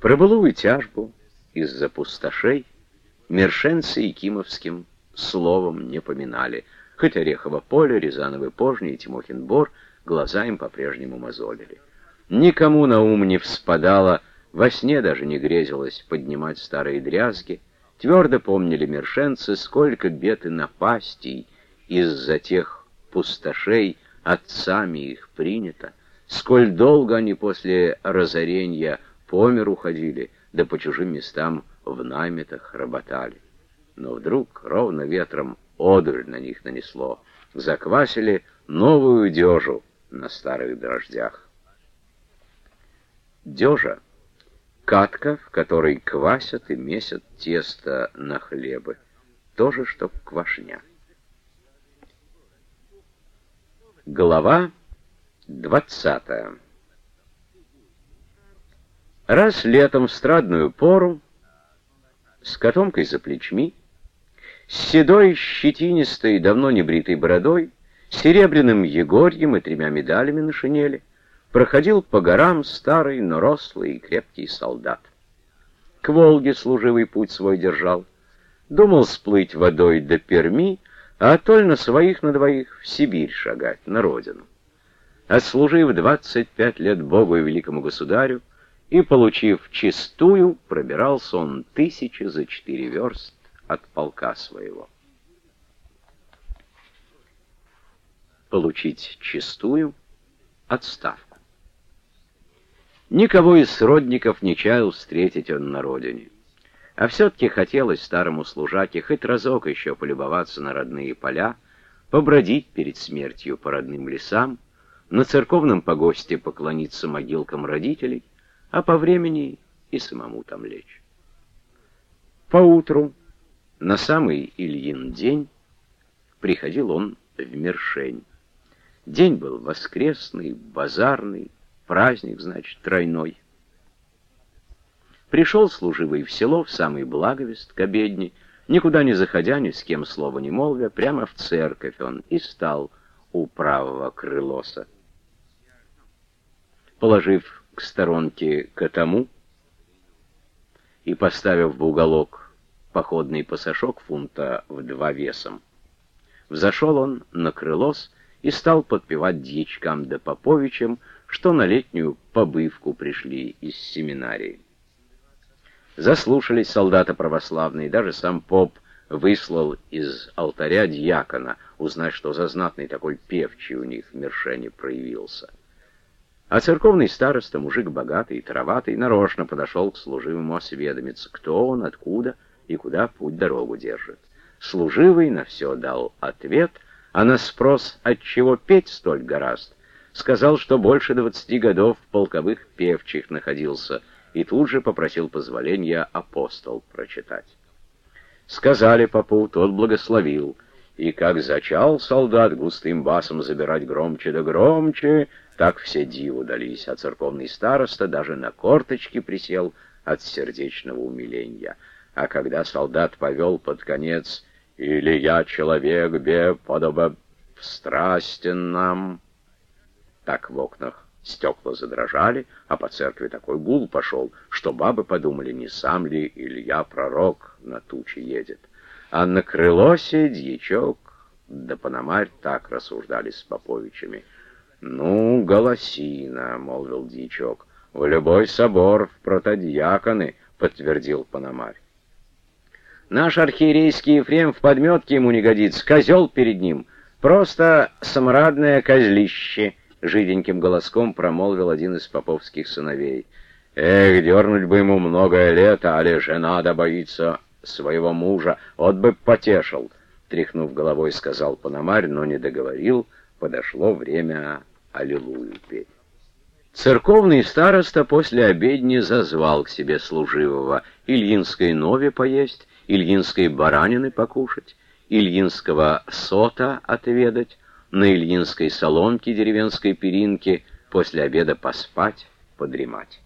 Про былую тяжбу из-за пустошей. Мершенцы и кимовским словом не поминали, хоть Орехово поле, Рязановы пожни и Тимохин бор глаза им по-прежнему мозолили. Никому на ум не вспадало, во сне даже не грезилось поднимать старые дрязги, твердо помнили мершенцы, сколько бед и напастей из-за тех пустошей отцами их принято, сколь долго они после разорения по миру ходили, да по чужим местам в наметах работали. Но вдруг ровно ветром одурь на них нанесло, заквасили новую дежу на старых дрождях. Дежа — катка, в которой квасят и месят тесто на хлебы, тоже что квашня. Глава двадцатая Раз летом в страдную пору, с котомкой за плечми, с седой, щетинистой, давно не бритой бородой, серебряным егорьем и тремя медалями на шинели, проходил по горам старый, но рослый и крепкий солдат. К Волге служивый путь свой держал, думал сплыть водой до Перми, а толь на своих на двоих в Сибирь шагать, на родину. Отслужив двадцать пять лет Богу и великому государю, и, получив чистую, пробирался он тысячи за четыре верст от полка своего. Получить чистую отставку. Никого из сродников не чаял встретить он на родине. А все-таки хотелось старому служаке хоть разок еще полюбоваться на родные поля, побродить перед смертью по родным лесам, на церковном погосте поклониться могилкам родителей — а по времени и самому там лечь. Поутру, на самый Ильин день, приходил он в Мершень. День был воскресный, базарный, праздник, значит, тройной. Пришел служивый в село в самый благовест, к обедне, никуда не заходя, ни с кем слова не молвя, прямо в церковь он и стал у правого крылоса. Положив к сторонке котому и, поставив в уголок походный пасашок фунта в два весом, взошел он на крылос и стал подпевать дьячкам да поповичам, что на летнюю побывку пришли из семинарии. Заслушались солдаты православные, даже сам поп выслал из алтаря дьякона, узнать, что за знатный такой певчий у них в Мершене проявился. А церковный староста, мужик богатый и тароватый, нарочно подошел к служивому осведомиться, кто он, откуда и куда путь дорогу держит. Служивый на все дал ответ, а на спрос, отчего петь столь гораст, сказал, что больше двадцати годов в полковых певчих находился, и тут же попросил позволения апостол прочитать. Сказали попу, тот благословил, и как зачал солдат густым басом забирать громче да громче, так все диву дались, а церковный староста даже на корточки присел от сердечного умиления. А когда солдат повел под конец «Или я человек, бе, подоба страстен нам», так в окнах стекла задрожали, а по церкви такой гул пошел, что бабы подумали, не сам ли Илья пророк на тучи едет. А на крылосе дьячок да Пономарь так рассуждали с Поповичами — «Ну, голосина», — молвил дьячок. «В любой собор в протодьяконы», — подтвердил Пономарь. «Наш архиерейский Ефрем в подметке ему не годится, козел перед ним, просто самрадное козлище», — жиденьким голоском промолвил один из поповских сыновей. «Эх, дернуть бы ему многое лето, али жена да боится своего мужа, вот бы потешил», — тряхнув головой, сказал Пономарь, но не договорил, подошло время Аллилуйю петь. Церковный староста после обедни зазвал к себе служивого Ильинской нови поесть, Ильинской баранины покушать, Ильинского сота отведать, на Ильинской соломке деревенской перинке после обеда поспать, подремать.